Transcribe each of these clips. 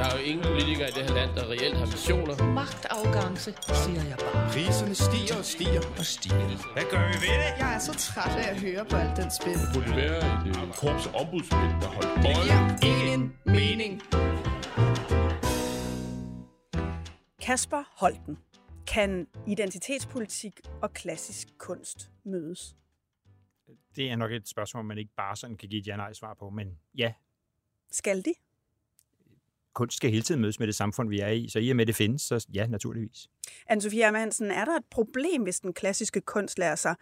Der er jo ingen politikere i det her land, der reelt har missioner. Magtafgangse, siger jeg bare. Priserne stiger og stiger og stiger. Hvad gør vi ved det? Jeg er så træt af at høre på alt den spil. Det burde være et øh, korps ombudsmænd, der holdt Det giver ingen mening. Kasper Holten. Kan identitetspolitik og klassisk kunst mødes? Det er nok et spørgsmål, man ikke bare sådan kan give et ja-nej-svar på, men ja, Skal de? Kunst skal hele tiden mødes med det samfund, vi er i, så i og med det findes, så ja, naturligvis. Anne-Sophie Hermann Hansen, er der et problem, hvis den klassiske kunst lader sig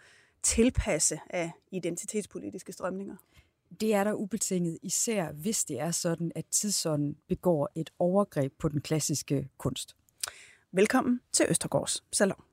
tilpasse af identitetspolitiske strømninger? Det er der ubetinget, især hvis det er sådan, at tidsånden begår et overgreb på den klassiske kunst. Velkommen til Østergaards Salon.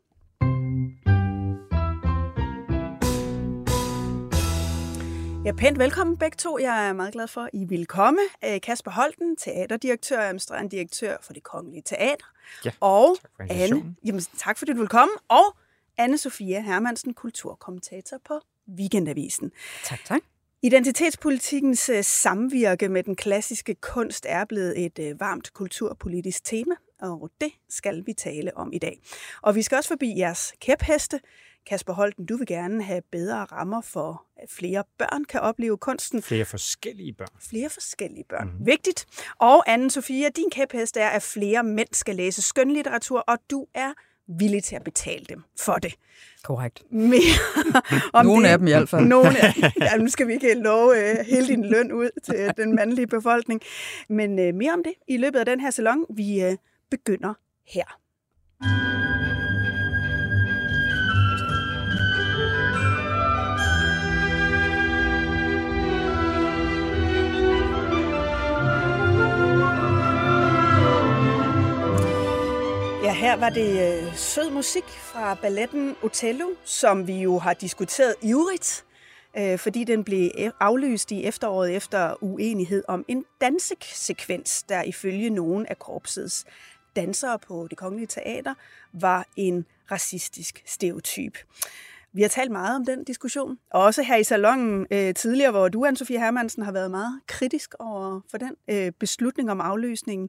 Ja, pænt velkommen begge to. Jeg er meget glad for, at I vil komme. Øh, Kasper Holten, teaterdirektør og administrerende direktør for det Kongelige Teater. Ja, og tak for Anne, jamen, tak fordi du vil komme. Og Anne-Sophia Hermansen, kulturkommentator på Weekendavisen. Tak, tak. Identitetspolitikkens øh, samvirke med den klassiske kunst er blevet et øh, varmt kulturpolitisk tema, og det skal vi tale om i dag. Og vi skal også forbi jeres kæpheste. Kasper Holten, du vil gerne have bedre rammer for, at flere børn kan opleve kunsten. Flere forskellige børn. Flere forskellige børn. Mhm. Mm-hmm. Vigtigt. Og Anne-Sophia, din kæphest er, at flere mænd skal læse skønlitteratur, og du er villig til at betale dem for det. Korrekt. Mere om Nogle det. af dem i hvert fald. Nogle af, ja, nu skal vi ikke love uh, hele din løn ud til den mandlige befolkning. Men uh, mere om det i løbet af den her salon. Vi uh, begynder her. Her var det øh, sød musik fra balletten Otello, som vi jo har diskuteret ivrigt, øh, fordi den blev aflyst i efteråret efter uenighed om en dansesekvens, der ifølge nogen af korpsets dansere på det kongelige teater var en racistisk stereotyp. Vi har talt meget om den diskussion, og også her i salongen øh, tidligere, hvor du, Anne-Sophie Hermansen, har været meget kritisk over for den øh, beslutning om afløsningen.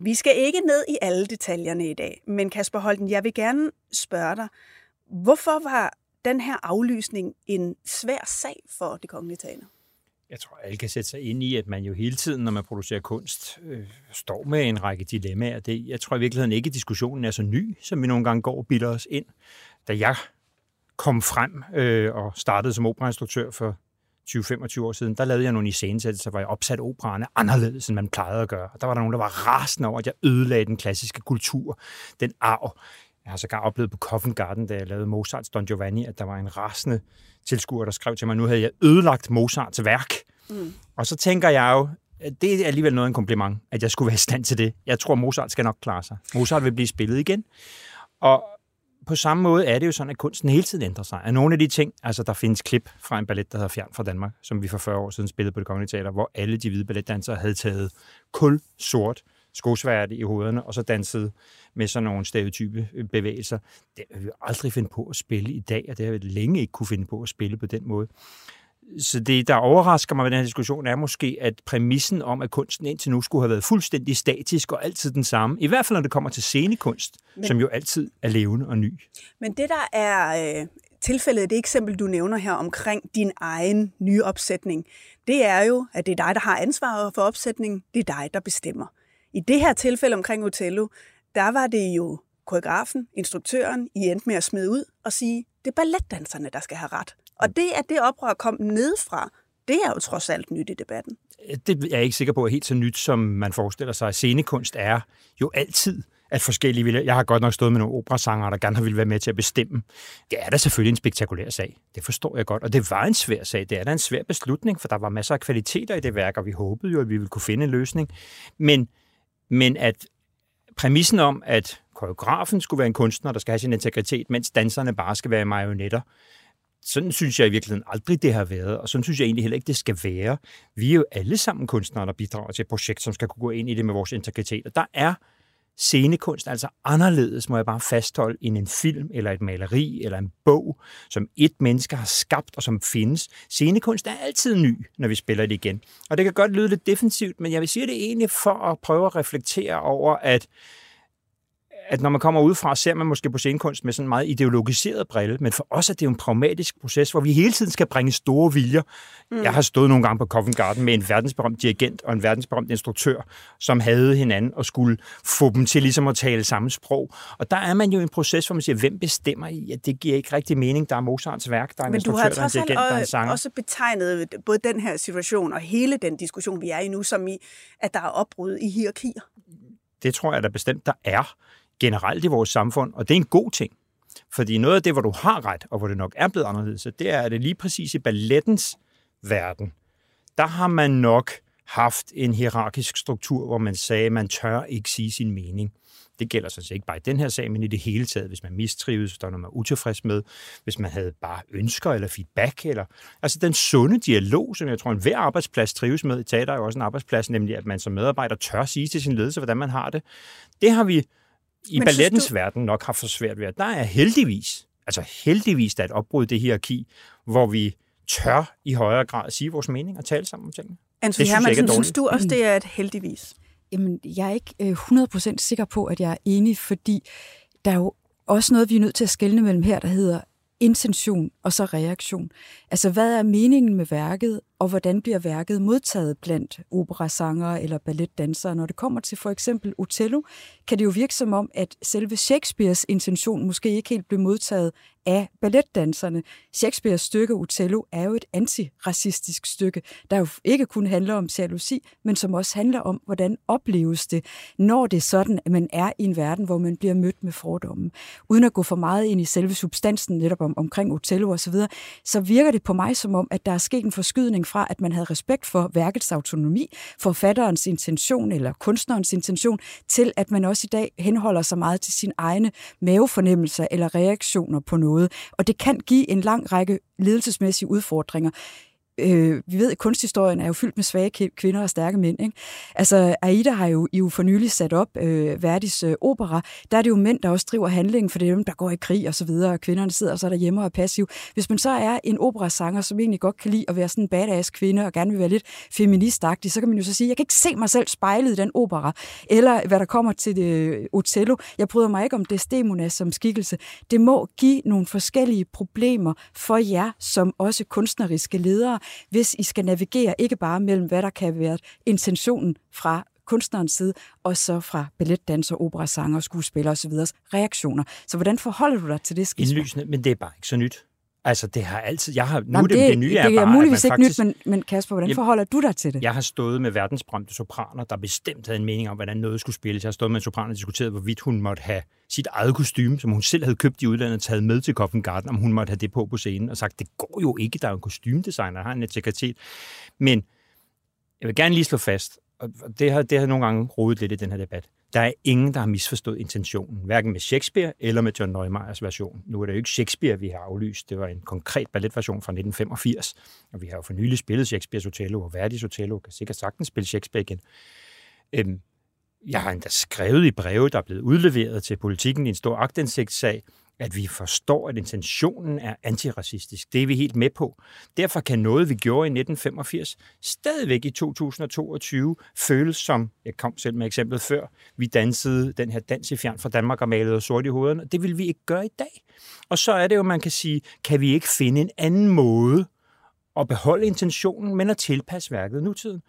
Vi skal ikke ned i alle detaljerne i dag, men Kasper Holten, jeg vil gerne spørge dig, hvorfor var den her aflysning en svær sag for det kongelige teater? Jeg tror, alle kan sætte sig ind i, at man jo hele tiden, når man producerer kunst, øh, står med en række dilemmaer. Det, jeg tror i virkeligheden ikke, at diskussionen er så ny, som vi nogle gange går og bilder os ind. Da jeg kom frem øh, og startede som operainstruktør for 20-25 år siden, der lavede jeg nogle iscenesættelser, hvor jeg opsatte operaerne anderledes, end man plejede at gøre. Og der var der nogen, der var rasende over, at jeg ødelagde den klassiske kultur, den arv. Jeg har sågar oplevet på Covent Garden, da jeg lavede Mozarts Don Giovanni, at der var en rasende tilskuer, der skrev til mig, nu havde jeg ødelagt Mozarts værk. Mm. Og så tænker jeg jo, at det er alligevel noget af en kompliment, at jeg skulle være i stand til det. Jeg tror, Mozart skal nok klare sig. Mozart vil blive spillet igen. Og på samme måde er det jo sådan, at kunsten hele tiden ændrer sig. At nogle af de ting, altså der findes klip fra en ballet, der hedder Fjern fra Danmark, som vi for 40 år siden spillede på det kongelige teater, hvor alle de hvide balletdansere havde taget kul sort skosværte i hovederne, og så dansede med sådan nogle stereotype øh, bevægelser. Det har vi aldrig finde på at spille i dag, og det har vi længe ikke kunne finde på at spille på den måde. Så det, der overrasker mig ved den her diskussion, er måske, at præmissen om, at kunsten indtil nu skulle have været fuldstændig statisk og altid den samme, i hvert fald når det kommer til scenekunst, Men... som jo altid er levende og ny. Men det, der er øh, tilfældet, det eksempel, du nævner her omkring din egen nye opsætning, det er jo, at det er dig, der har ansvaret for opsætningen. Det er dig, der bestemmer. I det her tilfælde omkring Otello, der var det jo koreografen, instruktøren, I endte med at smide ud og sige, det er balletdanserne, der skal have ret. Og det, at det oprør kom nedefra, det er jo trods alt nyt i debatten. Øh, det er jeg ikke sikker på er helt så nyt, som man forestiller sig. Scenekunst er jo altid at forskellige ville... Jeg har godt nok stået med nogle operasanger, der gerne har ville være med til at bestemme. Det er da selvfølgelig en spektakulær sag. Det forstår jeg godt. Og det var en svær sag. Det er da en svær beslutning, for der var masser af kvaliteter i det værk, og vi håbede jo, at vi ville kunne finde en løsning. Men, men at præmissen om, at koreografen skulle være en kunstner, der skal have sin integritet, mens danserne bare skal være marionetter, sådan synes jeg i virkeligheden aldrig, det har været, og sådan synes jeg egentlig heller ikke, det skal være. Vi er jo alle sammen kunstnere, der bidrager til et projekt, som skal kunne gå ind i det med vores integritet. Og der er scenekunst altså anderledes, må jeg bare fastholde, end en film, eller et maleri, eller en bog, som et menneske har skabt, og som findes. Scenekunst er altid ny, når vi spiller det igen. Og det kan godt lyde lidt defensivt, men jeg vil sige det egentlig for at prøve at reflektere over, at at når man kommer udefra, ser man måske på scenekunst med sådan en meget ideologiseret brille, men for os er det jo en pragmatisk proces, hvor vi hele tiden skal bringe store viljer. Mm. Jeg har stået nogle gange på Covent Garden med en verdensberømt dirigent og en verdensberømt instruktør, som havde hinanden og skulle få dem til ligesom at tale samme sprog. Og der er man jo i en proces, hvor man siger, hvem bestemmer i, at det giver ikke rigtig mening. Der er Mozarts værk, der er en Men instruktør, du der er en dirigent, der er en sanger. også betegnet både den her situation og hele den diskussion, vi er i nu, som i, at der er opbrud i hierarkier. Det tror jeg da bestemt, der er generelt i vores samfund, og det er en god ting. Fordi noget af det, hvor du har ret, og hvor det nok er blevet anderledes, det er, at det lige præcis i ballettens verden, der har man nok haft en hierarkisk struktur, hvor man sagde, at man tør ikke sige sin mening. Det gælder sådan set ikke bare i den her sag, men i det hele taget, hvis man mistrives, hvis der er noget, man er utilfreds med, hvis man havde bare ønsker eller feedback. Eller, altså den sunde dialog, som jeg tror, en hver arbejdsplads trives med. I teater er jo også en arbejdsplads, nemlig at man som medarbejder tør sige til sin ledelse, hvordan man har det. Det har vi i Men ballettens du... verden nok har for svært ved. Der er heldigvis, altså heldigvis, der er et opbrud i det hierarki, hvor vi tør i højere grad at sige vores mening og tale sammen om tingene. Anne Hermansen, synes du også, det er et heldigvis? Jamen, jeg er ikke 100% øh, sikker på, at jeg er enig, fordi der er jo også noget, vi er nødt til at skelne mellem her, der hedder intention og så reaktion. Altså, hvad er meningen med værket, og hvordan bliver værket modtaget blandt operasangere eller balletdansere? Når det kommer til for eksempel Otello, kan det jo virke som om, at selve Shakespeares intention måske ikke helt blev modtaget af balletdanserne. Shakespeares stykke Otello er jo et antiracistisk stykke, der jo ikke kun handler om jalousi, men som også handler om, hvordan opleves det, når det er sådan, at man er i en verden, hvor man bliver mødt med fordomme. Uden at gå for meget ind i selve substansen netop om, omkring Otello osv., så, så virker det på mig som om, at der er sket en forskydning fra, at man havde respekt for værkets autonomi, forfatterens intention eller kunstnerens intention, til at man også i dag henholder sig meget til sine egne mavefornemmelser eller reaktioner på noget. Og det kan give en lang række ledelsesmæssige udfordringer øh, vi ved, at kunsthistorien er jo fyldt med svage kvinder og stærke mænd. Ikke? Altså, Aida har jo, jo for nylig sat op øh, Verdis øh, opera. Der er det jo mænd, der også driver handlingen, for det er dem, der går i krig og så videre, og kvinderne sidder så derhjemme og er passiv. Hvis man så er en operasanger, som egentlig godt kan lide at være sådan en badass kvinde, og gerne vil være lidt feministagtig, så kan man jo så sige, jeg kan ikke se mig selv spejlet i den opera. Eller hvad der kommer til det, øh, Otello. Jeg bryder mig ikke om Desdemona som skikkelse. Det må give nogle forskellige problemer for jer, som også kunstneriske ledere, hvis I skal navigere ikke bare mellem, hvad der kan være intentionen fra kunstnerens side, og så fra balletdanser, operasanger, skuespillere osv. reaktioner. Så hvordan forholder du dig til det? Indlysende, men det er bare ikke så nyt. Altså, det har altid... Jeg har, nu Nå, det, det, nye det er, det er bare, muligvis ikke faktisk, nyt, men, men Kasper, hvordan forholder du dig til det? Jeg har stået med verdensberømte sopraner, der bestemt havde en mening om, hvordan noget skulle spilles. Jeg har stået med en sopran og diskuteret, hvorvidt hun måtte have sit eget kostume, som hun selv havde købt i udlandet, taget med til Covent Garden, om hun måtte have det på på scenen, og sagt, det går jo ikke, der er en kostymedesigner, der har en integritet. Men jeg vil gerne lige slå fast, og det har, det har nogle gange rodet lidt i den her debat. Der er ingen, der har misforstået intentionen, hverken med Shakespeare eller med John Neumeyers version. Nu er det jo ikke Shakespeare, vi har aflyst. Det var en konkret balletversion fra 1985, og vi har jo for nylig spillet Shakespeare's Otello, og Verdis Otello kan sikkert sagtens spille Shakespeare igen. Øhm, jeg har endda skrevet i breve, der er blevet udleveret til politikken i en stor agtindsigtssag, at vi forstår, at intentionen er antiracistisk. Det er vi helt med på. Derfor kan noget, vi gjorde i 1985, stadigvæk i 2022 føles som, jeg kom selv med eksemplet før, vi dansede den her dans i fjern fra Danmark og malede sort i hovederne. Det vil vi ikke gøre i dag. Og så er det jo, man kan sige, kan vi ikke finde en anden måde at beholde intentionen, men at tilpasse værket nutiden.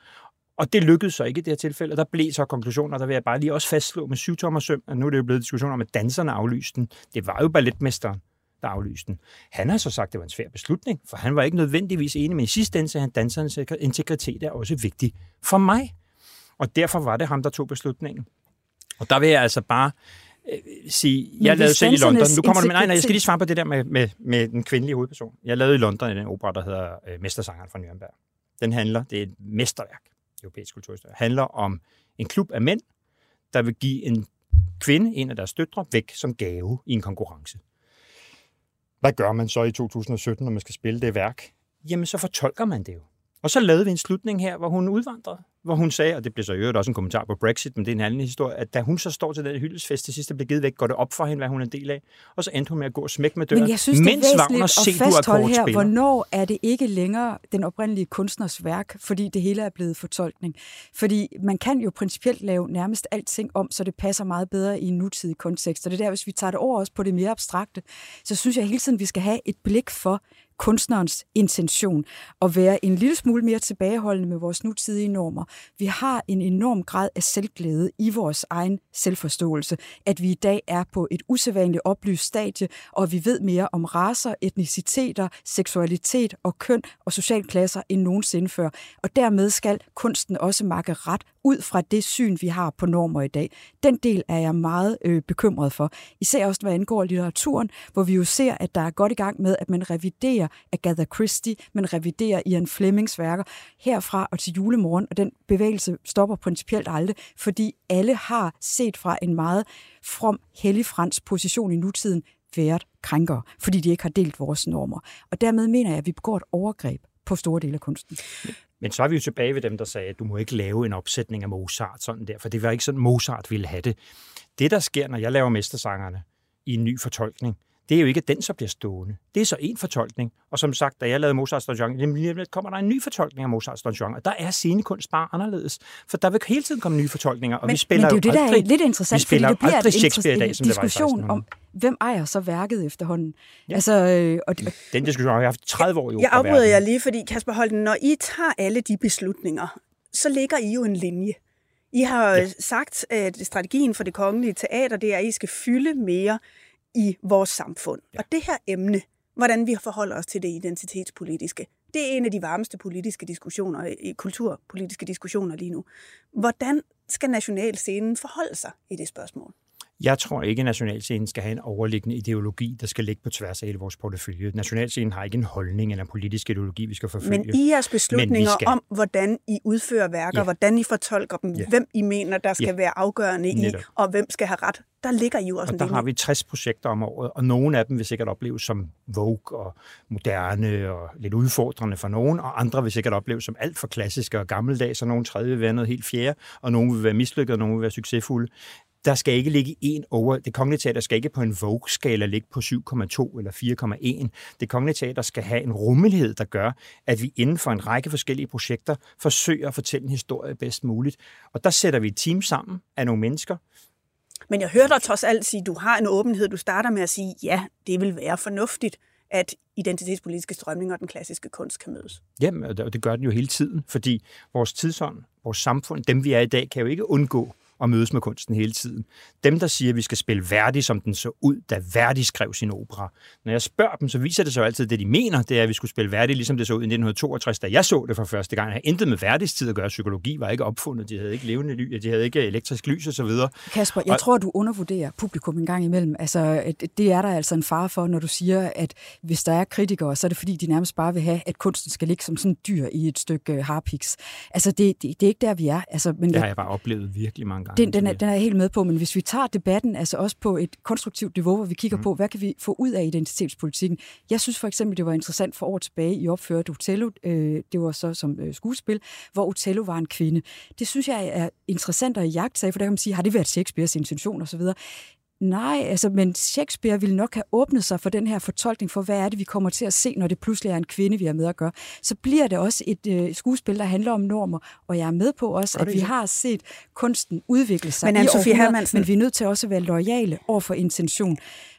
Og det lykkedes så ikke i det her tilfælde, og der blev så konklusioner, der vil jeg bare lige også fastslå med syv tommer søm, at nu er det jo blevet diskussion om, at danserne aflyste den. Det var jo balletmesteren, der aflyste den. Han har så sagt, at det var en svær beslutning, for han var ikke nødvendigvis enig, men i sidste ende sagde han, at dansernes integritet er også vigtig for mig. Og derfor var det ham, der tog beslutningen. Og der vil jeg altså bare øh, sige, jeg lavede selv i London, nu kommer du med, nej, nej, jeg skal lige svare på det der med, med, med den kvindelige hovedperson. Jeg lavede i London en opera, der hedder øh, Mestersangeren fra Nürnberg. Den handler, det er et mesterværk europæisk kulturhistorie, handler om en klub af mænd, der vil give en kvinde, en af deres døtre, væk som gave i en konkurrence. Hvad gør man så i 2017, når man skal spille det værk? Jamen, så fortolker man det jo. Og så lavede vi en slutning her, hvor hun udvandrede, hvor hun sagde, og det blev så øvrigt også en kommentar på Brexit, men det er en anden historie, at da hun så står til den hyldesfest til sidst, der blev givet væk, går det op for hende, hvad hun er en del af, og så endte hun med at gå og smække med døren, Men jeg synes, det mens er Wagner at C-dur fastholde her, hvornår er det ikke længere den oprindelige kunstners værk, fordi det hele er blevet fortolkning. Fordi man kan jo principielt lave nærmest alting om, så det passer meget bedre i en nutidig kontekst. Og det er der, hvis vi tager det over også på det mere abstrakte, så synes jeg hele tiden, vi skal have et blik for kunstnerens intention at være en lille smule mere tilbageholdende med vores nutidige normer. Vi har en enorm grad af selvglæde i vores egen selvforståelse, at vi i dag er på et usædvanligt oplyst stadie, og vi ved mere om raser, etniciteter, seksualitet og køn og socialklasser end nogensinde før. Og dermed skal kunsten også makke ret ud fra det syn, vi har på normer i dag. Den del er jeg meget øh, bekymret for. Især også, hvad angår litteraturen, hvor vi jo ser, at der er godt i gang med, at man reviderer Agatha Christie, man reviderer Ian Flemings værker herfra og til julemorgen, og den bevægelse stopper principielt aldrig, fordi alle har set fra en meget from, hellig fransk position i nutiden været krænker, fordi de ikke har delt vores normer. Og dermed mener jeg, at vi begår et overgreb på store dele af kunsten. Men så er vi jo tilbage ved dem, der sagde, at du må ikke lave en opsætning af Mozart sådan der, for det var ikke sådan, Mozart ville have det. Det, der sker, når jeg laver mestersangerne i en ny fortolkning, det er jo ikke, at den så bliver stående. Det er så en fortolkning. Og som sagt, da jeg lavede Mozart's Don Juan, jamen, kommer der en ny fortolkning af Mozart's Don Juan, og der er scenekunst bare anderledes. For der vil hele tiden komme nye fortolkninger, og men, vi spiller men det er jo det, aldrig, der er lidt interessant, vi spiller fordi det bliver aldrig Shakespeare i dag, som det var i diskussion om, hvem ejer så værket efterhånden. Ja. Altså, øh, og, og, Den diskussion har vi haft 30 år i Jeg afbryder jer lige, fordi Kasper Holten, når I tager alle de beslutninger, så ligger I jo en linje. I har ja. sagt, at strategien for det kongelige teater, det er, at I skal fylde mere i vores samfund. Ja. Og det her emne, hvordan vi forholder os til det identitetspolitiske, det er en af de varmeste politiske diskussioner, kulturpolitiske diskussioner lige nu. Hvordan skal nationalscenen forholde sig i det spørgsmål? Jeg tror ikke, at nationalscenen skal have en overliggende ideologi, der skal ligge på tværs af hele vores portefølje. Nationalscenen har ikke en holdning eller en politisk ideologi, vi skal forfølge. Men i jeres beslutninger skal... om, hvordan I udfører værker, ja. hvordan I fortolker dem, ja. hvem I mener, der skal ja. være afgørende Netop. i, og hvem skal have ret, der ligger I jo også og en der linje. har vi 60 projekter om året, og nogle af dem vil sikkert opleves som Vogue og moderne og lidt udfordrende for nogen, og andre vil sikkert opleves som alt for klassiske og gammeldags, og nogle tredje vil være noget helt fjerde, og nogle vil være mislykket, og nogle vil være succesfulde der skal ikke ligge en over. Det kongelige teater skal ikke på en Vogue-skala ligge på 7,2 eller 4,1. Det kongelige teater skal have en rummelighed, der gør, at vi inden for en række forskellige projekter forsøger at fortælle en historie bedst muligt. Og der sætter vi et team sammen af nogle mennesker. Men jeg hører dig trods alt sige, at du har en åbenhed. Du starter med at sige, ja, det vil være fornuftigt at identitetspolitiske strømninger og den klassiske kunst kan mødes. Jamen, og det gør den jo hele tiden, fordi vores tidsånd, vores samfund, dem vi er i dag, kan jo ikke undgå og mødes med kunsten hele tiden. Dem, der siger, at vi skal spille Verdi, som den så ud, da Verdi skrev sin opera. Når jeg spørger dem, så viser det sig altid, at det de mener, det er, at vi skulle spille Verdi, ligesom det så ud i 1962, da jeg så det for første gang. Jeg har intet med Verdis tid at gøre. Psykologi var ikke opfundet. De havde ikke levende lys, de havde ikke elektrisk lys og så videre. Kasper, jeg og... tror, du undervurderer publikum en gang imellem. Altså, det er der altså en fare for, når du siger, at hvis der er kritikere, så er det fordi, de nærmest bare vil have, at kunsten skal ligge som sådan dyr i et stykke harpiks. Altså, det, det, det er ikke der, vi er. Altså, men det har jeg bare oplevet virkelig mange gange. Den, den, er, den er jeg helt med på, men hvis vi tager debatten altså også på et konstruktivt niveau, hvor vi kigger mm. på, hvad kan vi få ud af identitetspolitikken? Jeg synes for eksempel, det var interessant for år tilbage, I opførte Otello, øh, det var så som øh, skuespil, hvor Otello var en kvinde. Det synes jeg er interessant at jagte for der kan man sige, har det været Shakespeares intention osv.? Nej, altså, men Shakespeare ville nok have åbnet sig for den her fortolkning for, hvad er det, vi kommer til at se, når det pludselig er en kvinde, vi har med at gøre. Så bliver det også et øh, skuespil, der handler om normer, og jeg er med på også, at vi har set kunsten udvikle sig men, i århundreder, men vi er nødt til også at være lojale over for intention.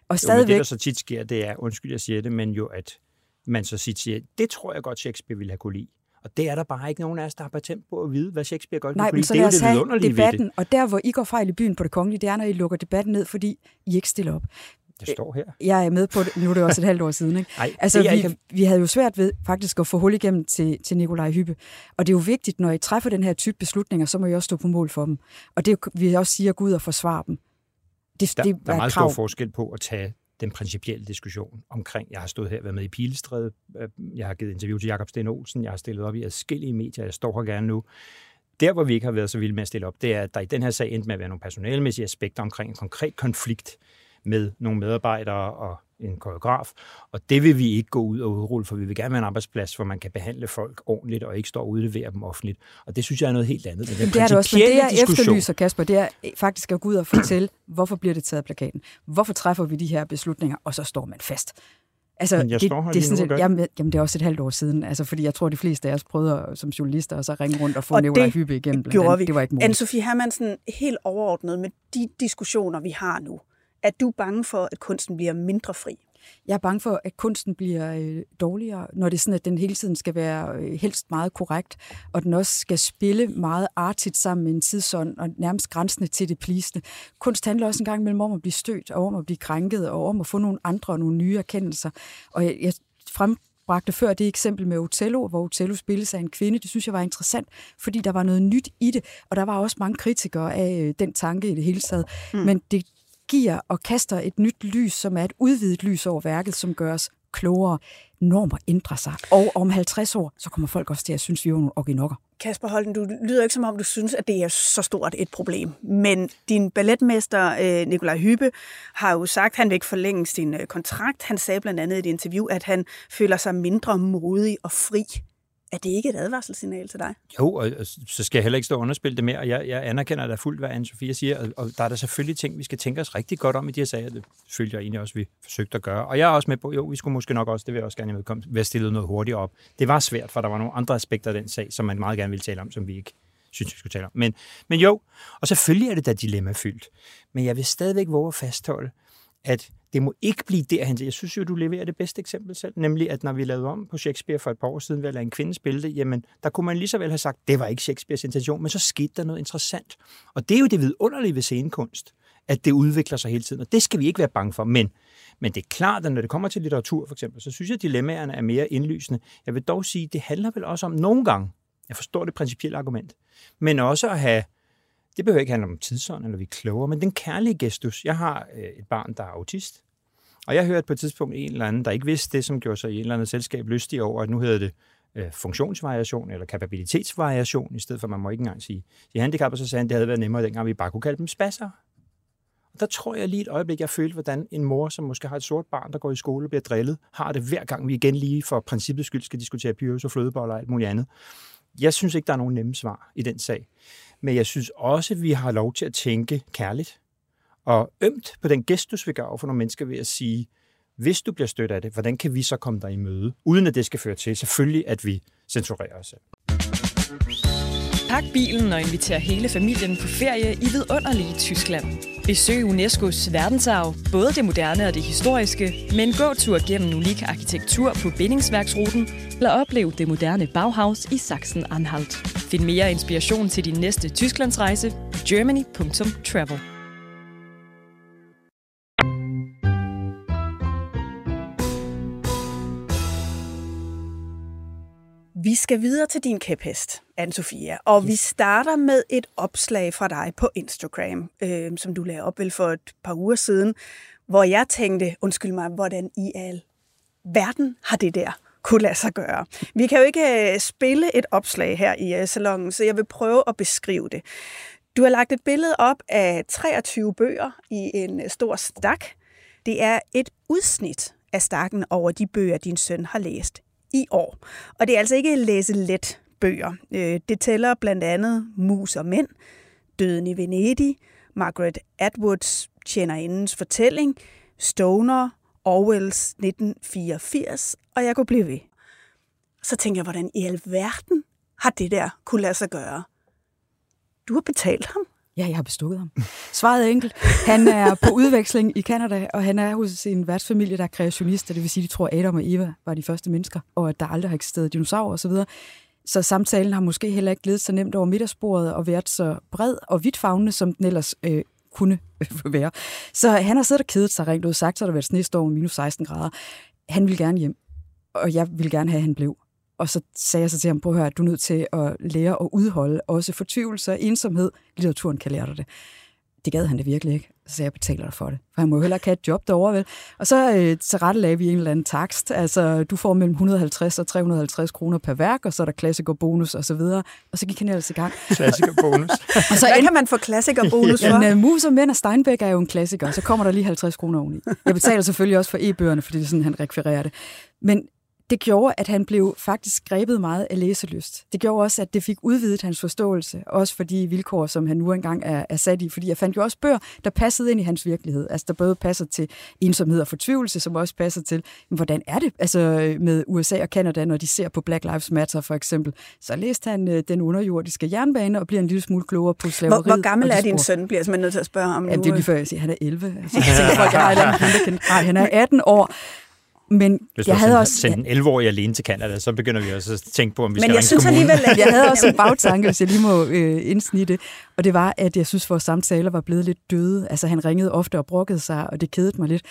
Og stadigvæk... Jo, men det, der så tit sker, det er, undskyld, jeg siger det, men jo, at man så tit siger, det tror jeg godt, Shakespeare ville have kunne lide. Og det er der bare ikke nogen af os, der har patent på at vide, hvad Shakespeare godt Nej, kunne lide. Det er jo det debatten, og der, hvor I går fejl i byen på det kongelige, det er, når I lukker debatten ned, fordi I ikke stiller op. Det står her. Jeg er med på det. Nu er det også et halvt år siden. Ikke? Ej, altså, vi, ikke... vi havde jo svært ved faktisk at få hul igennem til, til Nikolaj Hyppe. Og det er jo vigtigt, når I træffer den her type beslutninger, så må I også stå på mål for dem. Og det vil også sige at gå ud og forsvare dem. Det, der, det er, der er meget krav. stor forskel på at tage den principielle diskussion omkring, jeg har stået her, været med i Pilestræde, øh, jeg har givet interview til Jakob Sten Olsen, jeg har stillet op i adskillige medier, jeg står her gerne nu. Der, hvor vi ikke har været så vilde med at stille op, det er, at der i den her sag endte med at være nogle personalemæssige aspekter omkring en konkret konflikt med nogle medarbejdere og en koreograf, og det vil vi ikke gå ud og udrulle, for vi vil gerne have en arbejdsplads, hvor man kan behandle folk ordentligt og ikke stå og udlevere dem offentligt. Og det synes jeg er noget helt andet. Men det er det også, men det jeg efterlyser, Kasper, det er faktisk at gå ud og fortælle, hvorfor bliver det taget af plakaten? Hvorfor træffer vi de her beslutninger, og så står man fast? Altså, Men jeg det, står her det, det, sådan, jamen, jamen, det er også et halvt år siden, altså, fordi jeg tror, de fleste af os prøvede som journalister og så ringe rundt og få Nicolai Hyppe igennem. gjorde vi. Det var ikke muligt. Anne-Sophie Hermansen, helt overordnet med de diskussioner, vi har nu, er du bange for, at kunsten bliver mindre fri? Jeg er bange for, at kunsten bliver øh, dårligere, når det er sådan, at den hele tiden skal være øh, helst meget korrekt, og den også skal spille meget artigt sammen med en tidsånd, og nærmest grænsende til det plisende. Kunst handler også en gang imellem om at blive stødt, og om at blive krænket, og om at få nogle andre og nogle nye erkendelser. Og jeg, jeg frem, bragte før det eksempel med Otello, hvor Otello spilles af en kvinde. Det synes jeg var interessant, fordi der var noget nyt i det, og der var også mange kritikere af øh, den tanke i det hele taget. Mm. Men det giver og kaster et nyt lys, som er et udvidet lys over værket, som gør os klogere. Normer ændrer sig, og om 50 år, så kommer folk også til at synes, at vi er nogle orginokker. Kasper Holden, du lyder ikke som om, du synes, at det er så stort et problem. Men din balletmester, øh, Nikolaj Hyppe, har jo sagt, at han vil ikke forlænge sin øh, kontrakt. Han sagde blandt andet i et interview, at han føler sig mindre modig og fri er det ikke et advarselssignal til dig? Jo, og så skal jeg heller ikke stå og underspille det mere. Og jeg, jeg anerkender da fuldt, hvad Anne-Sophia siger, og, og der er der selvfølgelig ting, vi skal tænke os rigtig godt om i de her sager. Det følger jeg egentlig også, vi forsøgte at gøre. Og jeg er også med på, jo, vi skulle måske nok også, det vil jeg også gerne imødekomme, være stillet noget hurtigere op. Det var svært, for der var nogle andre aspekter af den sag, som man meget gerne ville tale om, som vi ikke synes, vi skulle tale om. Men, men jo, og selvfølgelig er det da dilemmafyldt. Men jeg vil stadigvæk våge at fastholde, at det må ikke blive derhen. Jeg synes jo, du leverer det bedste eksempel selv, nemlig at når vi lavede om på Shakespeare for et par år siden ved at lade en kvinde spille det, jamen der kunne man lige så vel have sagt, det var ikke Shakespeares intention, men så skete der noget interessant. Og det er jo det vidunderlige ved scenekunst, at det udvikler sig hele tiden, og det skal vi ikke være bange for. Men, men det er klart, at når det kommer til litteratur for eksempel, så synes jeg, at dilemmaerne er mere indlysende. Jeg vil dog sige, at det handler vel også om nogle gange, jeg forstår det principielle argument, men også at have det behøver ikke handle om tidsånd, eller vi er klogere, men den kærlige gestus. Jeg har øh, et barn, der er autist, og jeg hørte på et tidspunkt en eller anden, der ikke vidste det, som gjorde sig i en eller anden selskab lystig over, at nu hedder det øh, funktionsvariation eller kapabilitetsvariation, i stedet for, man må ikke engang sige de handicapper, så sagde han, det havde været nemmere dengang, vi bare kunne kalde dem spasser. Og der tror jeg lige et øjeblik, jeg følte, hvordan en mor, som måske har et sort barn, der går i skole og bliver drillet, har det hver gang, vi igen lige for princippets skyld skal diskutere pyrus og flødeboller og alt muligt andet. Jeg synes ikke, der er nogen nemme svar i den sag. Men jeg synes også, at vi har lov til at tænke kærligt og ømt på den gestus, vi gør for nogle mennesker ved at sige, hvis du bliver stødt af det, hvordan kan vi så komme dig i møde, uden at det skal føre til selvfølgelig, at vi censurerer os selv. Pak bilen og inviter hele familien på ferie i vidunderlige Tyskland. Besøg UNESCO's verdensarv, både det moderne og det historiske, med en gåtur gennem unik arkitektur på bindingsværksruten, eller oplev det moderne Bauhaus i Sachsen-Anhalt. Find mere inspiration til din næste Tysklandsrejse på germany.travel. Vi skal videre til din kæphest, Anne-Sophia, og yes. vi starter med et opslag fra dig på Instagram, øh, som du lagde op vel for et par uger siden, hvor jeg tænkte, undskyld mig, hvordan i al verden har det der kunne lade sig gøre. Vi kan jo ikke øh, spille et opslag her i øh, salongen, så jeg vil prøve at beskrive det. Du har lagt et billede op af 23 bøger i en øh, stor stak. Det er et udsnit af stakken over de bøger, din søn har læst i år. Og det er altså ikke læse let bøger. Det tæller blandt andet Mus og Mænd, Døden i Venedig, Margaret Atwoods Tjenerindens fortælling, Stoner, Orwells 1984, og jeg kunne blive ved. Så tænker jeg, hvordan i alverden har det der kunne lade sig gøre? Du har betalt ham. Ja, jeg har bestukket ham. Svaret er enkelt. Han er på udveksling i Kanada, og han er hos en værtsfamilie, der er kreationister. Det vil sige, de tror, Adam og Eva var de første mennesker, og at der aldrig har eksisteret dinosaurer osv. Så samtalen har måske heller ikke glædet så nemt over middagsbordet og været så bred og vidtfavnende, som den ellers øh, kunne være. Så han har siddet og kedet sig rent ud sagt, så har der været snestorm minus 16 grader. Han vil gerne hjem, og jeg vil gerne have, at han blev. Og så sagde jeg så til ham, prøv at høre, at du er nødt til at lære at udholde også fortvivlelse og ensomhed. Litteraturen kan lære dig det det gad han det virkelig ikke. Så jeg betaler dig for det. For han må jo heller ikke have et job derovre, vel? Og så, øh, så rettelagde vi en eller anden takst. Altså, du får mellem 150 og 350 kroner per værk, og så er der klassikerbonus og så videre. Og så gik han ellers i gang. Klassikerbonus. og så Hvad kan man få klassikerbonus for? En uh, Mus og Mænd og Steinbeck er jo en klassiker, så kommer der lige 50 kroner oveni. Jeg betaler selvfølgelig også for e-bøgerne, fordi det er sådan, han rekvirerer det. Men det gjorde, at han blev faktisk grebet meget af læselyst. Det gjorde også, at det fik udvidet hans forståelse, også for de vilkår, som han nu engang er, er sat i. Fordi jeg fandt jo også bøger, der passede ind i hans virkelighed. Altså, der både passer til ensomhed og fortvivlelse, som også passer til, hvordan er det altså, med USA og Kanada, når de ser på Black Lives Matter for eksempel. Så læste han øh, den underjordiske jernbane og bliver en lille smule klogere på slaveriet. Hvor, hvor gammel er din søn, bliver jeg nødt til at spørge om ja, nu. det er lige før, jeg siger, han er 11. Altså, jeg tænker, folk, har han er 18 år. Men Hvis jeg havde også sende en 11-årig alene til Canada, så begynder vi også at tænke på, om vi Men skal jeg synes alligevel, at jeg havde også en bagtanke, hvis jeg lige må øh, indsnitte, og det var, at jeg synes, at vores samtaler var blevet lidt døde. Altså han ringede ofte og brokkede sig, og det kedede mig lidt.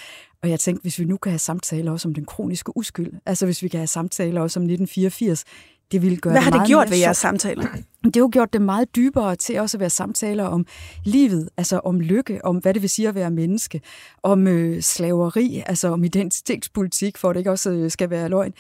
Og jeg tænkte, hvis vi nu kan have samtaler også om den kroniske uskyld, altså hvis vi kan have samtaler også om 1984, det ville gøre Hvad det har det gjort ved jeres samtaler? Det har jo gjort det meget dybere til også at være samtaler om livet, altså om lykke, om hvad det vil sige at være menneske, om øh, slaveri, altså om identitetspolitik, for at det ikke også øh, skal være løgn.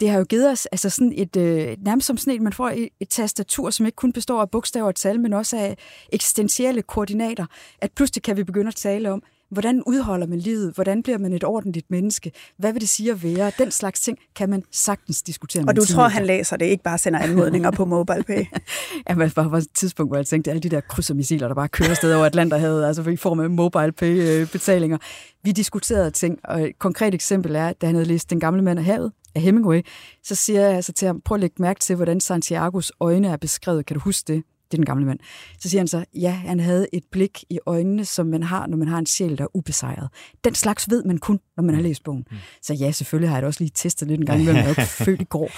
Det har jo givet os altså sådan et, øh, nærmest som sådan et, man får et, et tastatur, som ikke kun består af bogstaver og tal, men også af eksistentielle koordinater, at pludselig kan vi begynde at tale om, Hvordan udholder man livet? Hvordan bliver man et ordentligt menneske? Hvad vil det sige at være? Den slags ting kan man sagtens diskutere Og du tror, han læser det, ikke bare sender anmodninger på MobilePay? ja, men der var et tidspunkt, hvor jeg tænkte, alle de der krydsermissiler, der bare kører afsted over Atlanterhavet, altså i form af MobilePay-betalinger. Vi diskuterede ting, og et konkret eksempel er, da han havde læst Den gamle mand af havet af Hemingway, så siger jeg altså til ham, prøv at lægge mærke til, hvordan Santiagos øjne er beskrevet. Kan du huske det? Det er den gamle mand. Så siger han så, ja, han havde et blik i øjnene, som man har, når man har en sjæl, der er ubesejret. Den slags ved man kun, når man har læst bogen. Så ja, selvfølgelig har jeg da også lige testet lidt en gang, men jeg er jo ikke født i går.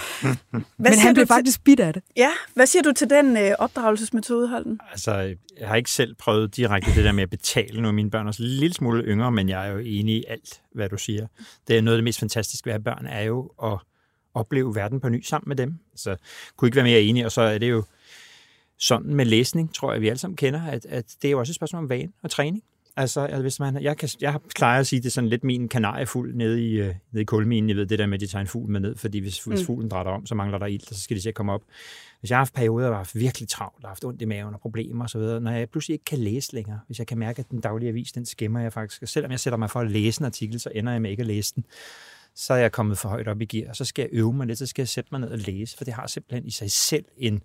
men han blev faktisk bidt af det. Ja, hvad siger du til den øh, opdragelsesmetode, Holden? Altså, jeg har ikke selv prøvet direkte det der med at betale. Nu er mine børn også en lille smule yngre, men jeg er jo enig i alt, hvad du siger. Det er noget af det mest fantastiske ved at have børn, er jo at opleve verden på ny sammen med dem. Så kunne ikke være mere enig, og så er det jo sådan med læsning, tror jeg, vi alle sammen kender, at, at det er jo også et spørgsmål om vane og træning. Altså, altså hvis man, jeg, kan, jeg plejer at sige, det er sådan lidt min kanariefugl nede i, uh, nede i kulminen. Jeg ved det der med, at de tager en fugl med ned, fordi hvis, mm. hvis fuglen drætter om, så mangler der ild, og så skal de til at komme op. Hvis jeg har haft perioder, hvor jeg har haft virkelig travlt, og haft ondt i maven og problemer osv., når jeg pludselig ikke kan læse længere, hvis jeg kan mærke, at den daglige avis, den skæmmer jeg faktisk, og selvom jeg sætter mig for at læse en artikel, så ender jeg med ikke at læse den så er jeg kommet for højt op i gear, og så skal jeg øve mig lidt, så skal jeg sætte mig ned og læse, for det har simpelthen i sig selv en,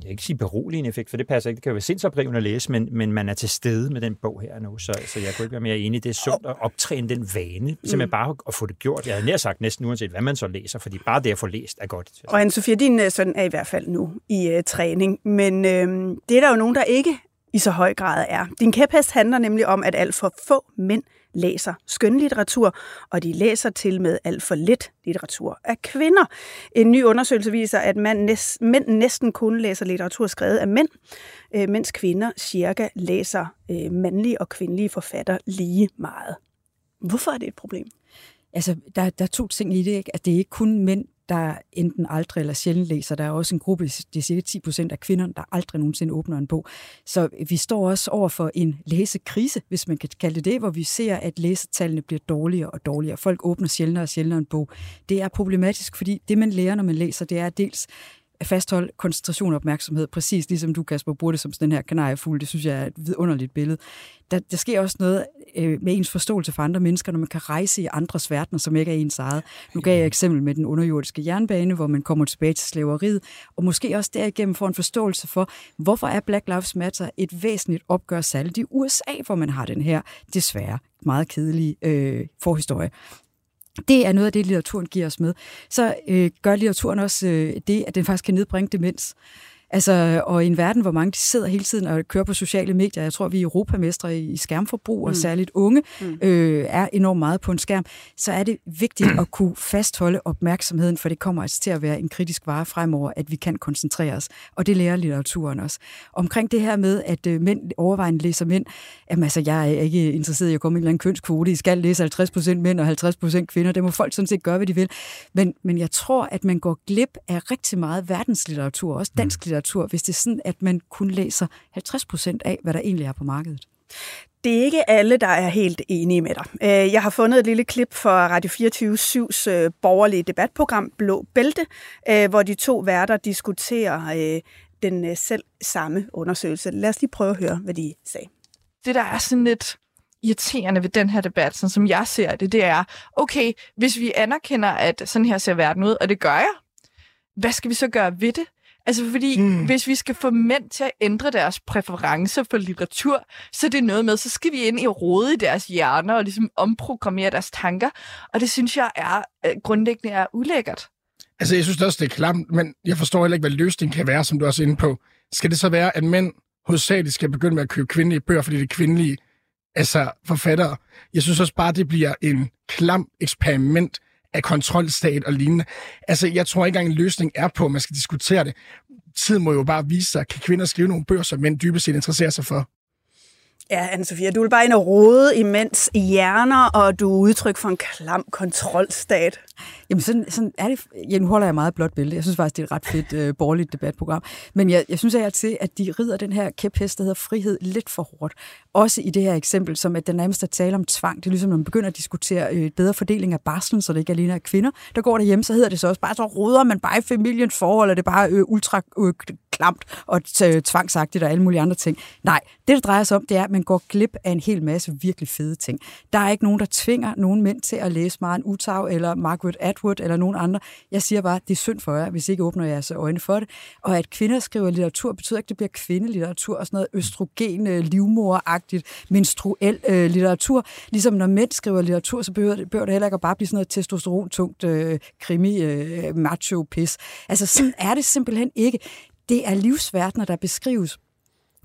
jeg kan ikke sige beroligende effekt, for det passer ikke. Det kan jo være sindsoprivende at læse, men, men man er til stede med den bog her nu, så, så jeg kunne ikke være mere enig. Det er sundt at optræne den vane, simpelthen mm. bare at få det gjort. Jeg havde nær sagt næsten uanset, hvad man så læser, fordi bare det at få læst er godt. Og Anne-Sophia, din øh, søn er i hvert fald nu i uh, træning, men øh, det er der jo nogen, der ikke i så høj grad er. Din kæphest handler nemlig om, at alt for få mænd læser skønlitteratur, og de læser til med alt for lidt litteratur af kvinder. En ny undersøgelse viser, at mænd næsten kun læser litteratur skrevet af mænd, øh, mens kvinder cirka læser øh, mandlige og kvindelige forfatter lige meget. Hvorfor er det et problem? Altså, der, der er to ting i det. Ikke? At det er ikke kun mænd, der enten aldrig eller sjældent læser. Der er også en gruppe, det er cirka 10 procent af kvinderne, der aldrig nogensinde åbner en bog. Så vi står også over for en læsekrise, hvis man kan kalde det det, hvor vi ser, at læsetallene bliver dårligere og dårligere. Folk åbner sjældnere og sjældnere en bog. Det er problematisk, fordi det, man lærer, når man læser, det er dels fastholde koncentration og opmærksomhed, præcis ligesom du, Kasper, bruger det som sådan den her kanariefugl. Det synes jeg er et vidunderligt billede. Der, der sker også noget øh, med ens forståelse for andre mennesker, når man kan rejse i andres verdener, som ikke er ens eget. Nu gav jeg et eksempel med den underjordiske jernbane, hvor man kommer tilbage til slaveriet, og måske også derigennem får en forståelse for, hvorfor er Black Lives Matter et væsentligt opgør særligt i USA, hvor man har den her desværre meget kedelige øh, forhistorie. Det er noget af det, litteraturen giver os med. Så øh, gør litteraturen også øh, det, at den faktisk kan nedbringe demens. Altså, og i en verden, hvor mange de sidder hele tiden og kører på sociale medier, jeg tror, vi er europamestre i skærmforbrug, og mm. særligt unge mm. øh, er enormt meget på en skærm, så er det vigtigt at kunne fastholde opmærksomheden, for det kommer altså til at være en kritisk vare fremover, at vi kan koncentrere os. Og det lærer litteraturen også. Omkring det her med, at øh, mænd overvejende læser mænd, jamen altså, jeg er ikke interesseret i at komme i en eller anden kønskvote. I skal læse 50% mænd og 50% kvinder. Det må folk sådan set gøre, hvad de vil. Men, men jeg tror, at man går glip af rigtig meget verdenslitteratur, også dansk litteratur, litteratur, hvis det er sådan, at man kun læser 50 procent af, hvad der egentlig er på markedet? Det er ikke alle, der er helt enige med dig. Øh, jeg har fundet et lille klip fra Radio 24-7's øh, borgerlige debatprogram Blå Bælte, øh, hvor de to værter diskuterer den selv samme undersøgelse. Lad os lige prøve at høre, hvad de sagde. Det, der er sådan lidt irriterende ved den her debat, sådan som jeg ser det, det er, okay, hvis vi anerkender, at sådan her ser verden ud, og det gør jeg, hvad skal vi så gøre ved det? Altså fordi, mm. hvis vi skal få mænd til at ændre deres præferencer for litteratur, så er det noget med, så skal vi ind i rode i deres hjerner og ligesom omprogrammere deres tanker. Og det synes jeg er øh, grundlæggende er ulækkert. Altså, jeg synes også, det er klamt, men jeg forstår heller ikke, hvad løsningen kan være, som du også er inde på. Skal det så være, at mænd hovedsageligt skal begynde med at købe kvindelige bøger, fordi det er kvindelige altså, forfattere? Jeg synes også bare, det bliver en klam eksperiment, af kontrolstat og lignende. Altså, jeg tror ikke engang, en løsning er på, at man skal diskutere det. Tiden må jo bare vise sig, kan kvinder skrive nogle bøger, som mænd dybest set interesserer sig for? Ja, Anne-Sophia, du vil bare ind og rode i mænds hjerner, og du er udtryk for en klam kontrolstat. Jamen sådan, sådan er det. Ja, nu holder jeg meget blot billede. Jeg synes faktisk, det er et ret fedt øh, borgerligt debatprogram. Men jeg, jeg synes altid, at de rider den her kæphest, der hedder frihed, lidt for hårdt. Også i det her eksempel, som at den nærmest er tale om tvang. Det er ligesom, når man begynder at diskutere øh, bedre fordeling af barslen, så det ikke alene er kvinder, der går derhjemme, så hedder det så også bare, så ruder man bare i familiens forhold, og det er bare øh, ultra øh, klamt og øh, tvangsagtigt og alle mulige andre ting. Nej, det, det drejer sig om, det er, at man går glip af en hel masse virkelig fede ting. Der er ikke nogen, der tvinger nogen mænd til at læse Maren Utau eller Mark Margaret Atwood eller nogen andre. Jeg siger bare, det er synd for jer, hvis I ikke åbner jeres øjne for det. Og at kvinder skriver litteratur, betyder ikke, at det bliver kvindelitteratur og sådan noget østrogen, øh, livmoragtigt, menstruel øh, litteratur. Ligesom når mænd skriver litteratur, så behøver det, behøver det heller ikke at bare blive sådan noget testosteron-tungt øh, krimi, øh, macho-pis. Altså sådan er det simpelthen ikke. Det er livsverdener, der beskrives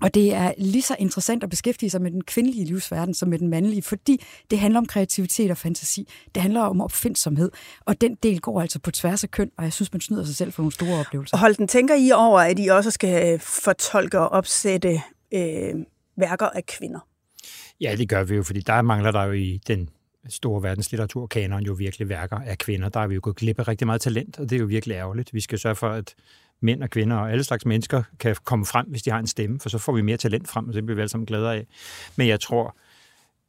og det er lige så interessant at beskæftige sig med den kvindelige livsverden som med den mandlige, fordi det handler om kreativitet og fantasi. Det handler om opfindsomhed, og den del går altså på tværs af køn, og jeg synes, man snyder sig selv for nogle store oplevelser. Og Holden, tænker I over, at I også skal fortolke og opsætte øh, værker af kvinder? Ja, det gør vi jo, fordi der mangler der jo i den store verdenslitteraturkanon jo virkelig værker af kvinder. Der er vi jo gået glip af rigtig meget talent, og det er jo virkelig ærgerligt. Vi skal sørge for, at mænd og kvinder og alle slags mennesker kan komme frem, hvis de har en stemme, for så får vi mere talent frem, og det bliver vi alle sammen glæder af. Men jeg tror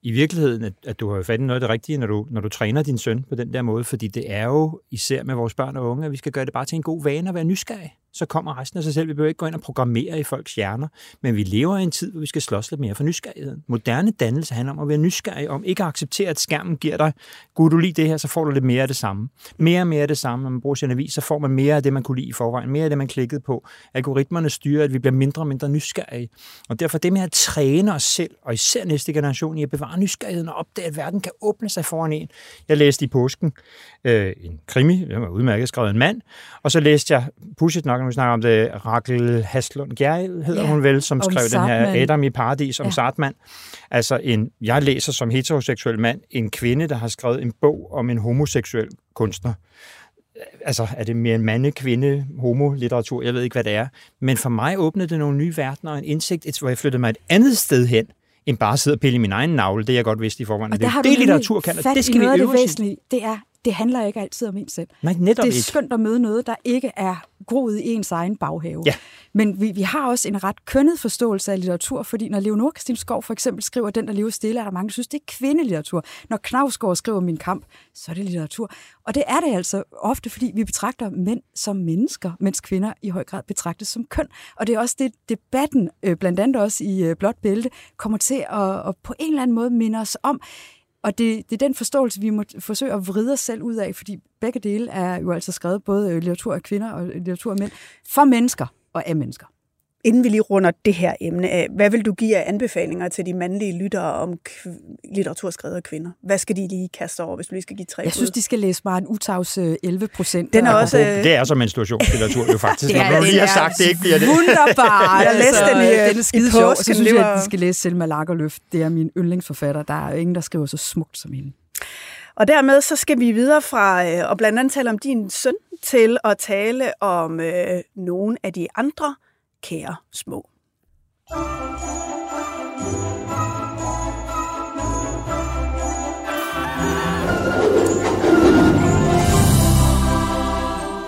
i virkeligheden, at, at du har fat i noget af det rigtige, når du, når du træner din søn på den der måde, fordi det er jo især med vores børn og unge, at vi skal gøre det bare til en god vane at være nysgerrig så kommer resten af sig selv. Vi behøver ikke gå ind og programmere i folks hjerner, men vi lever i en tid, hvor vi skal slås lidt mere for nysgerrigheden. Moderne dannelse handler om at være nysgerrig, om ikke at acceptere, at skærmen giver dig, gud du lide det her, så får du lidt mere af det samme. Mere og mere af det samme, når man bruger sin avis, så får man mere af det, man kunne lide i forvejen, mere af det, man klikkede på. Algoritmerne styrer, at vi bliver mindre og mindre nysgerrige. Og derfor det med at træne os selv, og især næste generation, i at bevare nysgerrigheden og opdage, at verden kan åbne sig foran en. Jeg læste i påsken øh, en krimi, jeg var udmærket skrevet en mand, og så læste jeg, pushet nok, vi snakker om det, Rakel Haslund Gjerrild hedder ja, hun vel, som skrev Sartman. den her Adam i Paradis om ja. Sartman. Altså, en, jeg læser som heteroseksuel mand en kvinde, der har skrevet en bog om en homoseksuel kunstner altså er det mere en mande-kvinde homo-litteratur, jeg ved ikke, hvad det er. Men for mig åbnede det nogle nye verdener og en indsigt, hvor jeg flyttede mig et andet sted hen, end bare at sidde og pille i min egen navle, det jeg godt vidste i forvejen. Og det, det litteratur kan, det skal vi øve det væsentlige. Det er, det handler ikke altid om en selv. Nej, netop Det er skønt at møde noget, der ikke er groet i ens egen baghave. Ja. Men vi, vi har også en ret kønnet forståelse af litteratur, fordi når Leonor Christine Skov for eksempel skriver Den, der lever stille, er der mange, der synes, det er kvindelitteratur. Når Knavsgaard skriver Min kamp, så er det litteratur. Og det er det altså ofte, fordi vi betragter mænd som mennesker, mens kvinder i høj grad betragtes som køn. Og det er også det, debatten, øh, blandt andet også i øh, Blåt Bælte, kommer til at, at på en eller anden måde minde os om, og det, det er den forståelse, vi må forsøge at vride os selv ud af, fordi begge dele er jo altså skrevet både øh, litteratur af kvinder og øh, litteratur af mænd, for mennesker og af mennesker. Inden vi lige runder det her emne af, hvad vil du give af anbefalinger til de mandlige lyttere om litteratur skrevet af kvinder? Hvad skal de lige kaste over, hvis du lige skal give tre Jeg synes, de skal læse bare en Utavs 11 procent. Den er også... Det er så menstruationslitteratur jo faktisk. det er, Når du lige har sagt, det ikke bliver det. Wunderbar! Jeg læste den i, den er skide sjov. Så synes jeg, at de skal læse Selma Lagerløft. Det er min yndlingsforfatter. Der er ingen, der skriver så smukt som hende. Og dermed så skal vi videre fra øh, at blandt andet tale om din søn til at tale om øh, nogle af de andre kære små.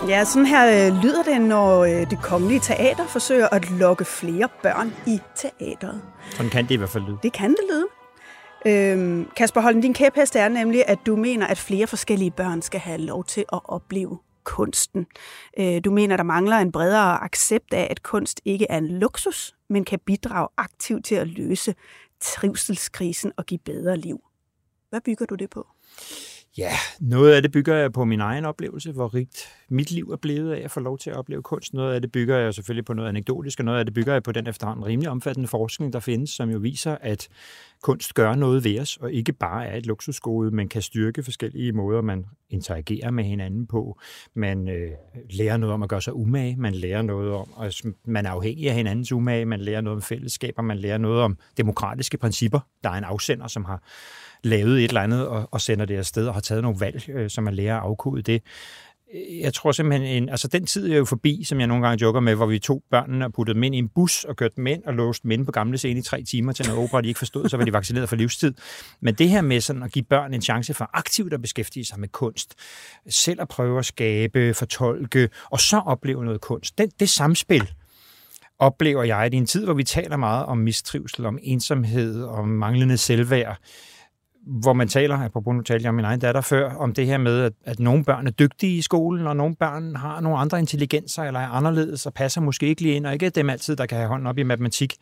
Ja, sådan her øh, lyder det, når øh, det kongelige teater forsøger at lokke flere børn i teateret. Sådan kan det i hvert fald lyde. Det kan det lyde. Øhm, Kasper Holden, din kæphest er nemlig, at du mener, at flere forskellige børn skal have lov til at opleve kunsten. Øh, du mener, der mangler en bredere accept af, at kunst ikke er en luksus, men kan bidrage aktivt til at løse trivselskrisen og give bedre liv. Hvad bygger du det på? Ja, noget af det bygger jeg på min egen oplevelse, hvor rigt mit liv er blevet af at få lov til at opleve kunst. Noget af det bygger jeg selvfølgelig på noget anekdotisk, og noget af det bygger jeg på den efterhånden rimelig omfattende forskning, der findes, som jo viser, at kunst gør noget ved os, og ikke bare er et luksusgode, men kan styrke forskellige måder, man interagerer med hinanden på. Man øh, lærer noget om at gøre sig umage, man lærer noget om, at man er afhængig af hinandens umage, man lærer noget om fællesskaber, man lærer noget om demokratiske principper. Der er en afsender, som har lavet et eller andet og, og sender det afsted og har taget nogle valg, øh, som man lærer at afkode det. Øh, jeg tror simpelthen, en, altså den tid er jo forbi, som jeg nogle gange joker med, hvor vi tog børnene og puttede dem ind i en bus og kørte dem ind og låste dem ind på gamle scene i tre timer til noget opera, de ikke forstod, så var de vaccineret for livstid. Men det her med sådan at give børn en chance for aktivt at beskæftige sig med kunst, selv at prøve at skabe, fortolke og så opleve noget kunst, det, det samspil, oplever jeg, at i en tid, hvor vi taler meget om mistrivsel, om ensomhed, om manglende selvværd, hvor man taler, apropos nu talte jeg om min egen datter før, om det her med, at, at nogle børn er dygtige i skolen, og nogle børn har nogle andre intelligenser, eller er anderledes, og passer måske ikke lige ind, og ikke dem altid, der kan have hånden op i matematik.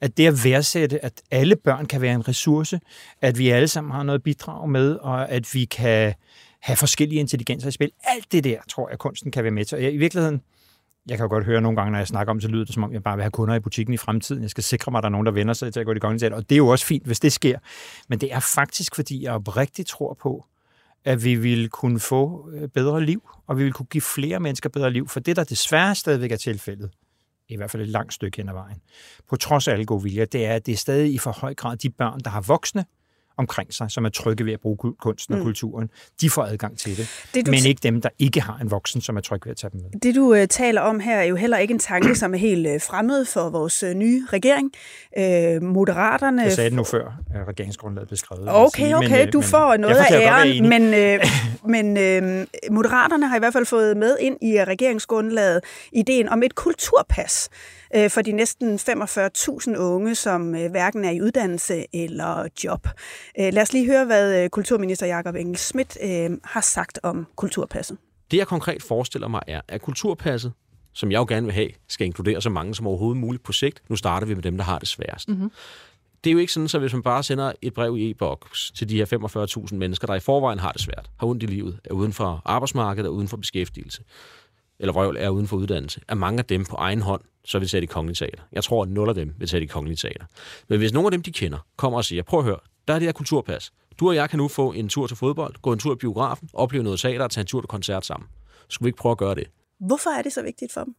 At det at værdsætte, at alle børn kan være en ressource, at vi alle sammen har noget bidrag med, og at vi kan have forskellige intelligenser i spil. Alt det der, tror jeg, kunsten kan være med til. Og i virkeligheden, jeg kan jo godt høre nogle gange, når jeg snakker om, så lyder det som om, jeg bare vil have kunder i butikken i fremtiden. Jeg skal sikre mig, at der er nogen, der vender sig til at gå i kongelige og det er jo også fint, hvis det sker. Men det er faktisk, fordi jeg oprigtigt tror på, at vi vil kunne få øh, bedre liv, og vi vil kunne give flere mennesker bedre liv, for det, der desværre stadigvæk er tilfældet, i hvert fald et langt stykke hen ad vejen, på trods af alle gode viljer, det er, at det er stadig i for høj grad de børn, der har voksne, omkring sig, som er trygge ved at bruge kunsten og mm. kulturen, de får adgang til det. det men ikke dem, der ikke har en voksen, som er tryg ved at tage dem med. Det du uh, taler om her er jo heller ikke en tanke, som er helt uh, fremmed for vores uh, nye regering. Uh, moderaterne... Jeg sagde det nu før, at regeringsgrundlaget blev skrevet. Okay, sige, okay, men, du men, får noget af æren, men, uh, men uh, moderaterne har i hvert fald fået med ind i regeringsgrundlaget ideen om et kulturpas øh, for de næsten 45.000 unge, som øh, hverken er i uddannelse eller job. Øh, lad os lige høre, hvad øh, kulturminister Jakob Engel Schmidt øh, har sagt om kulturpasset. Det jeg konkret forestiller mig er, at kulturpasset, som jeg jo gerne vil have, skal inkludere så mange som overhovedet muligt på sigt. Nu starter vi med dem, der har det sværest. Mm-hmm. Det er jo ikke sådan, så hvis man bare sender et brev i e-boks til de her 45.000 mennesker, der i forvejen har det svært, har ondt i livet, er uden for arbejdsmarkedet og uden for beskæftigelse, eller vrøvl er uden for uddannelse, er mange af dem på egen hånd så vil tage de kongelige teater. Jeg tror, at nul af dem vil tage de kongelige teater. Men hvis nogle af dem, de kender, kommer og siger, prøv at høre, der er det her kulturpas. Du og jeg kan nu få en tur til fodbold, gå en tur i biografen, opleve noget teater og tage en tur til koncert sammen. Skulle vi ikke prøve at gøre det? Hvorfor er det så vigtigt for dem?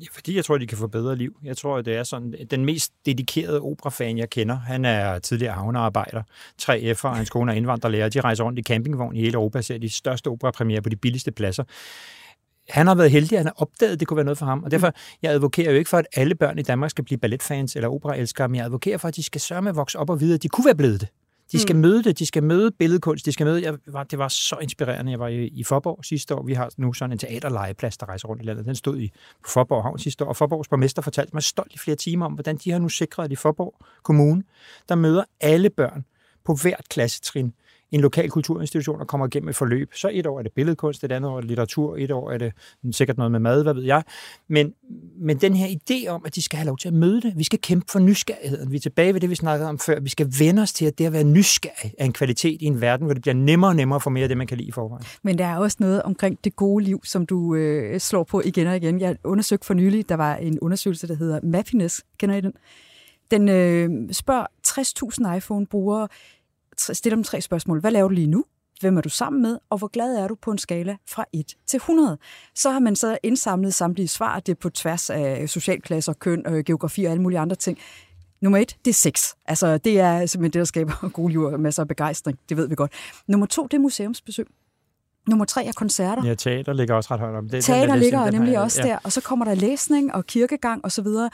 Ja, fordi jeg tror, de kan få bedre liv. Jeg tror, det er sådan, den mest dedikerede operafan, jeg kender, han er tidligere havnearbejder, 3F'er, og hans kone er indvandrerlærer. De rejser rundt i campingvogn i hele Europa ser de største operapremiere på de billigste pladser han har været heldig, han har opdaget, at det kunne være noget for ham. Og derfor, jeg advokerer jo ikke for, at alle børn i Danmark skal blive balletfans eller operaelskere, men jeg advokerer for, at de skal sørge med at vokse op og vide, at de kunne være blevet det. De skal mm. møde det, de skal møde billedkunst, de skal møde... Jeg var, det var så inspirerende. Jeg var i, i Forborg sidste år. Vi har nu sådan en teaterlejeplads, der rejser rundt i landet. Den stod i Forborg Havn sidste år, og Forborgs borgmester fortalte mig stolt i flere timer om, hvordan de har nu sikret, at i Forborg Kommune, der møder alle børn på hvert klassetrin en lokal kulturinstitution og kommer igennem et forløb. Så et år er det billedkunst, et andet år er det litteratur, et år er det sikkert noget med mad, hvad ved jeg. Men, men den her idé om, at de skal have lov til at møde det, vi skal kæmpe for nysgerrigheden. Vi er tilbage ved det, vi snakkede om før. Vi skal vende os til, at det at være nysgerrig er en kvalitet i en verden, hvor det bliver nemmere og nemmere at få mere af det, man kan lide i forvejen. Men der er også noget omkring det gode liv, som du øh, slår på igen og igen. Jeg undersøgte for nylig, der var en undersøgelse, der hedder Mappiness. Kender I den? Den øh, spørger 60.000 iPhone-brugere, stiller dem tre spørgsmål. Hvad laver du lige nu? Hvem er du sammen med? Og hvor glad er du på en skala fra 1 til 100? Så har man så indsamlet samtlige svar. Det er på tværs af socialklasser, køn, øh, geografi og alle mulige andre ting. Nummer et, det er sex. Altså, det er simpelthen det, der skaber gode liv og masser af begejstring. Det ved vi godt. Nummer to, det er museumsbesøg. Nummer tre er koncerter. Ja, teater ligger også ret højt om. Det, teater den, ligger den nemlig her, også ja. der. Og så kommer der læsning og kirkegang osv. Og,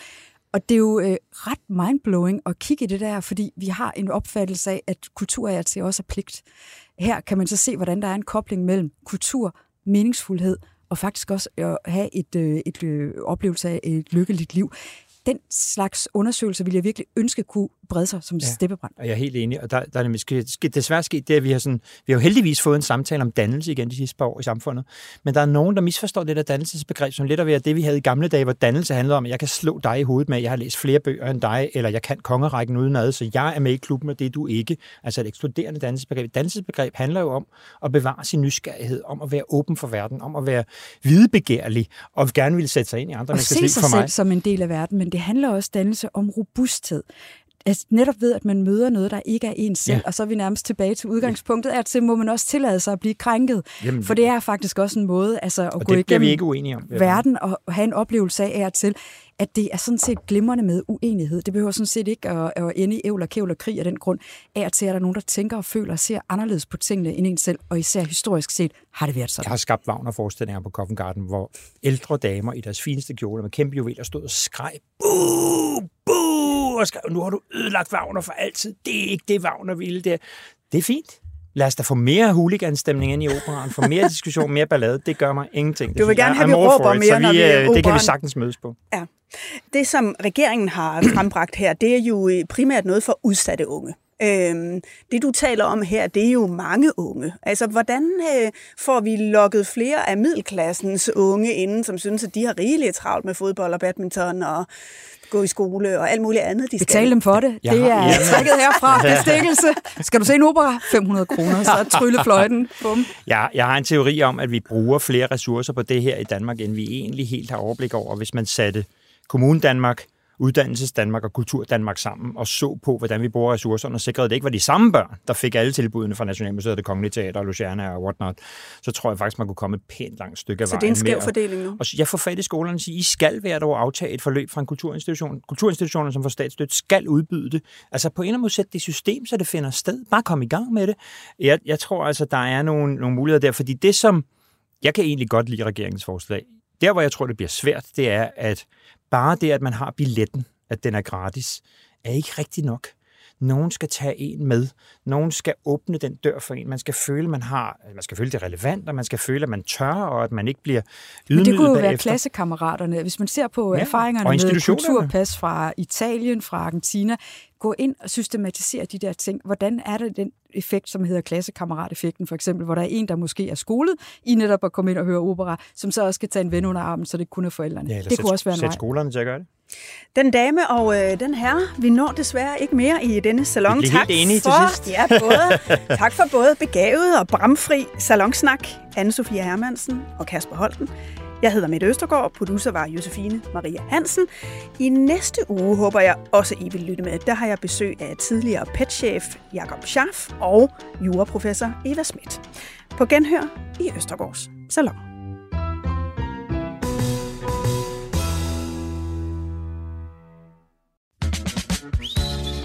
og det er jo øh, ret mindblowing at kigge i det der, fordi vi har en opfattelse af, at kultur er til også er pligt. Her kan man så se, hvordan der er en kobling mellem kultur, meningsfuldhed og faktisk også at have et, øh, et, øh, oplevelse af et lykkeligt liv den slags undersøgelser ville jeg virkelig ønske kunne brede sig som ja. steppebrand. Og jeg er helt enig, og der, der er nemlig sket, desværre sket det, at vi har, sådan, vi har jo heldigvis fået en samtale om dannelse igen de sidste par år i samfundet, men der er nogen, der misforstår det der dannelsesbegreb, som lidt ved det, vi havde i gamle dage, hvor dannelse handlede om, at jeg kan slå dig i hovedet med, at jeg har læst flere bøger end dig, eller jeg kan kongerækken udenad, så jeg er med i klubben, og det er du ikke. Altså et ekskluderende dannelsesbegreb. Dannelsesbegreb handler jo om at bevare sin nysgerrighed, om at være åben for verden, om at være videbegærlig, og gerne vil sætte sig ind i andre menneskers liv for mig. Og som en del af verden, men det handler også dannelse om robusthed. Altså, netop ved, at man møder noget, der ikke er ens selv, ja. og så er vi nærmest tilbage til udgangspunktet, at så må man også tillade sig at blive krænket. Jamen, for det er faktisk også en måde altså, at gå igennem vi ikke uenige om. verden og have en oplevelse af at til, at det er sådan set glimrende med uenighed. Det behøver sådan set ikke at, at ende i ævl og kævl og krig af den grund, af at til, at der er nogen, der tænker og føler og ser anderledes på tingene end en selv, og især historisk set har det været sådan. Jeg har skabt Wagner-forestillinger på Covent Garden, hvor ældre damer i deres fineste kjoler med kæmpe juveler stod og skreg, buh, buh, og skrev, nu har du ødelagt Wagner for altid. Det er ikke det, Wagner ville. Det det er fint lad os da få mere huliganstemning ind i operaen, få mere diskussion, mere ballade. Det gør mig ingenting. du vil gerne have, at vi råber mere, vi, når vi er Det kan vi sagtens mødes på. Ja. Det, som regeringen har frembragt her, det er jo øh, primært noget for udsatte unge. Øhm, det du taler om her, det er jo mange unge. Altså, hvordan øh, får vi lukket flere af middelklassens unge inden, som synes, at de har rigeligt travlt med fodbold og badminton og gå i skole og alt muligt andet, de skal. Betal dem for det. Jeg det er trækket herfra. Bestikkelse. Skal du se en opera? 500 kroner, så trylle fløjten. Bum. Ja, jeg har en teori om, at vi bruger flere ressourcer på det her i Danmark, end vi egentlig helt har overblik over, hvis man satte Kommune Danmark Uddannelses Danmark og Kultur Danmark sammen og så på, hvordan vi bruger ressourcerne og sikrede, at det ikke var de samme børn, der fik alle tilbudene fra Nationalmuseet, det Kongelige Teater, Luciana og whatnot, så tror jeg faktisk, man kunne komme et pænt langt stykke af vejen. Så det er en skæv fordeling nu? Og jeg får fat i skolerne og siger, I skal hvert år aftage et forløb fra en kulturinstitution. Kulturinstitutioner, som får statsstøtte, skal udbyde det. Altså på en eller anden måde sætte det system, så det finder sted. Bare kom i gang med det. Jeg, jeg tror altså, der er nogle, nogle muligheder der, fordi det som, jeg kan egentlig godt lide regeringens forslag. Der, hvor jeg tror, det bliver svært, det er, at bare det, at man har billetten, at den er gratis, er ikke rigtigt nok. Nogen skal tage en med. Nogen skal åbne den dør for en. Man skal føle, man har, man skal føle det relevant, og man skal føle, at man tør, og at man ikke bliver ydmyget Men det kunne jo bagefter. være klassekammeraterne. Hvis man ser på ja, erfaringerne med kulturpas fra Italien, fra Argentina, gå ind og systematisere de der ting. Hvordan er det den effekt, som hedder klassekammerateffekten for eksempel, hvor der er en, der måske er skolet i netop at komme ind og høre opera, som så også skal tage en ven under armen, så det kun er forældrene. Ja, det sæt, kunne også være en sæt skolerne til at gøre det. Den dame og øh, den her, vi når desværre ikke mere i denne salon. Vi tak helt enige for, til sidst. Ja, både, tak for både begavet og bramfri salonsnak, Anne-Sophie Hermansen og Kasper Holten. Jeg hedder Mette Østergaard, producer var Josefine Maria Hansen. I næste uge håber jeg også, I vil lytte med. Der har jeg besøg af tidligere petchef Jakob Schaff og juraprofessor Eva Schmidt. På genhør i Østergaards Salon.